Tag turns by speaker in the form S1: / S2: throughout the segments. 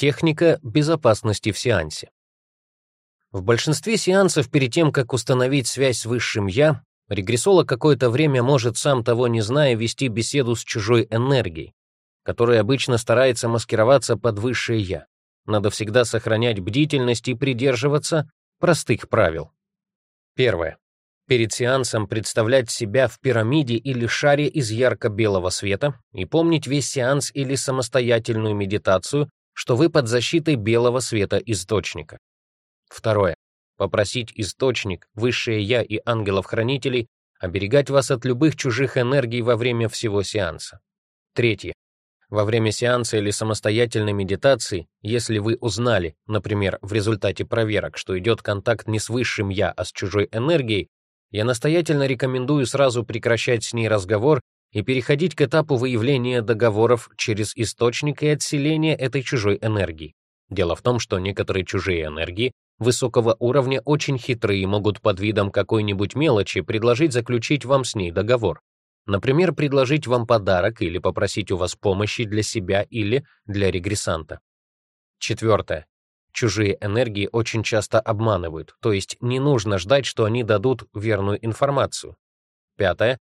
S1: Техника безопасности в сеансе. В большинстве сеансов перед тем, как установить связь с высшим «я», регрессолог какое-то время может, сам того не зная, вести беседу с чужой энергией, которая обычно старается маскироваться под высшее «я». Надо всегда сохранять бдительность и придерживаться простых правил. Первое. Перед сеансом представлять себя в пирамиде или шаре из ярко-белого света и помнить весь сеанс или самостоятельную медитацию, что вы под защитой белого света источника. Второе. Попросить источник, высшее Я и ангелов-хранителей оберегать вас от любых чужих энергий во время всего сеанса. Третье. Во время сеанса или самостоятельной медитации, если вы узнали, например, в результате проверок, что идет контакт не с высшим «я», а с чужой энергией, я настоятельно рекомендую сразу прекращать с ней разговор и переходить к этапу выявления договоров через источник и отселения этой чужой энергии. Дело в том, что некоторые чужие энергии высокого уровня очень хитрые и могут под видом какой-нибудь мелочи предложить заключить вам с ней договор. Например, предложить вам подарок или попросить у вас помощи для себя или для регрессанта. Четвертое. Чужие энергии очень часто обманывают, то есть не нужно ждать, что они дадут верную информацию. Пятое.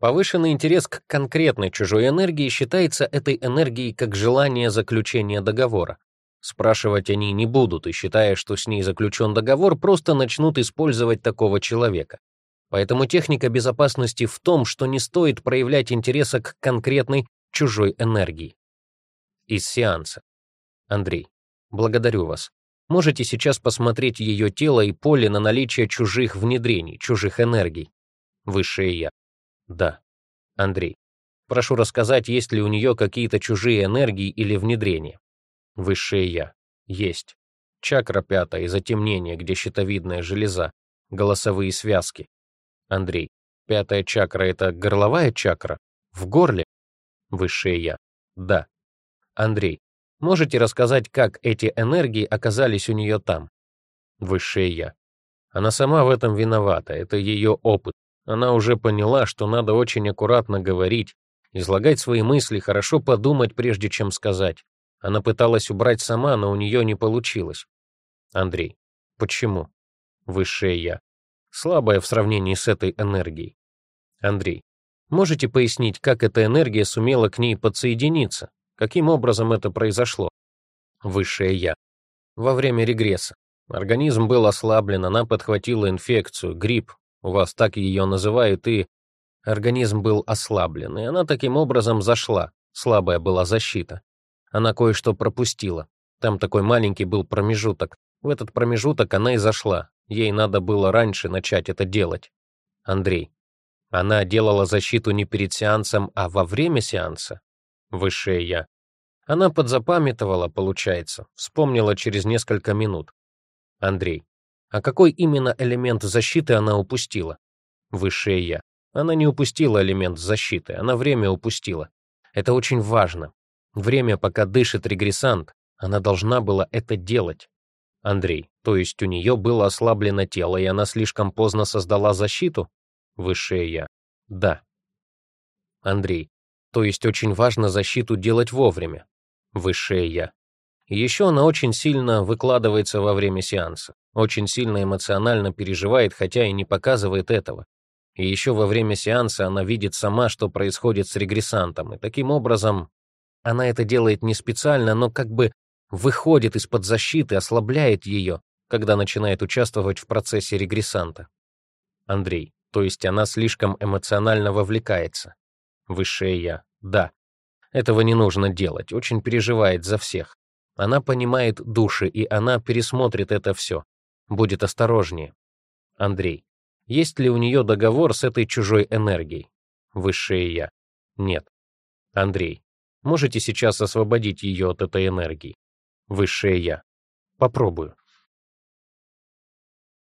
S1: Повышенный интерес к конкретной чужой энергии считается этой энергией как желание заключения договора. Спрашивать они не будут, и считая, что с ней заключен договор, просто начнут использовать такого человека. Поэтому техника безопасности в том, что не стоит проявлять интереса к конкретной чужой энергии. Из сеанса. Андрей, благодарю вас. Можете сейчас посмотреть ее тело и поле на наличие чужих внедрений, чужих энергий. Высшее Я. Да. Андрей. Прошу рассказать, есть ли у нее какие-то чужие энергии или внедрения. Высшее Я. Есть. Чакра пятая, затемнение, где щитовидная железа. Голосовые связки. Андрей. Пятая чакра — это горловая чакра? В горле? Высшее Я. Да. Андрей. Можете рассказать, как эти энергии оказались у нее там? Высшее Я. Она сама в этом виновата, это ее опыт, она уже поняла, что надо очень аккуратно говорить, излагать свои мысли, хорошо подумать, прежде чем сказать. Она пыталась убрать сама, но у нее не получилось. Андрей. Почему? Высшее я. Слабое в сравнении с этой энергией. Андрей. Можете пояснить, как эта энергия сумела к ней подсоединиться? Каким образом это произошло? Высшее я. Во время регресса. Организм был ослаблен, она подхватила инфекцию, грипп, вас так ее называют, и... Организм был ослаблен, и она таким образом зашла. Слабая была защита. Она кое-что пропустила. Там такой маленький был промежуток. В этот промежуток она и зашла. Ей надо было раньше начать это делать. Андрей. Она делала защиту не перед сеансом, а во время сеанса. Высшее я. Она подзапамятовала, получается. Вспомнила через несколько минут. Андрей. А какой именно элемент защиты она упустила? Высшее Я. Она не упустила элемент защиты, она время упустила. Это очень важно. Время, пока дышит регрессант, она должна была это делать. Андрей, то есть у нее было ослаблено тело, и она слишком поздно создала защиту? Высшее Я. Да. Андрей, то есть очень важно защиту делать вовремя. Высшее Я. Еще она очень сильно выкладывается во время сеанса, очень сильно эмоционально переживает, хотя и не показывает этого. И еще во время сеанса она видит сама, что происходит с регрессантом, и таким образом она это делает не специально, но как бы выходит из-под защиты, ослабляет ее, когда начинает участвовать в процессе регрессанта. Андрей, то есть она слишком эмоционально вовлекается. Высшее «я», да. Этого не нужно делать, очень переживает за всех. Она понимает души, и она пересмотрит это все. Будет осторожнее. Андрей. Есть ли у нее договор с этой чужой энергией? Высшее Я. Нет. Андрей. Можете сейчас освободить ее от этой энергии? Высшее Я. Попробую.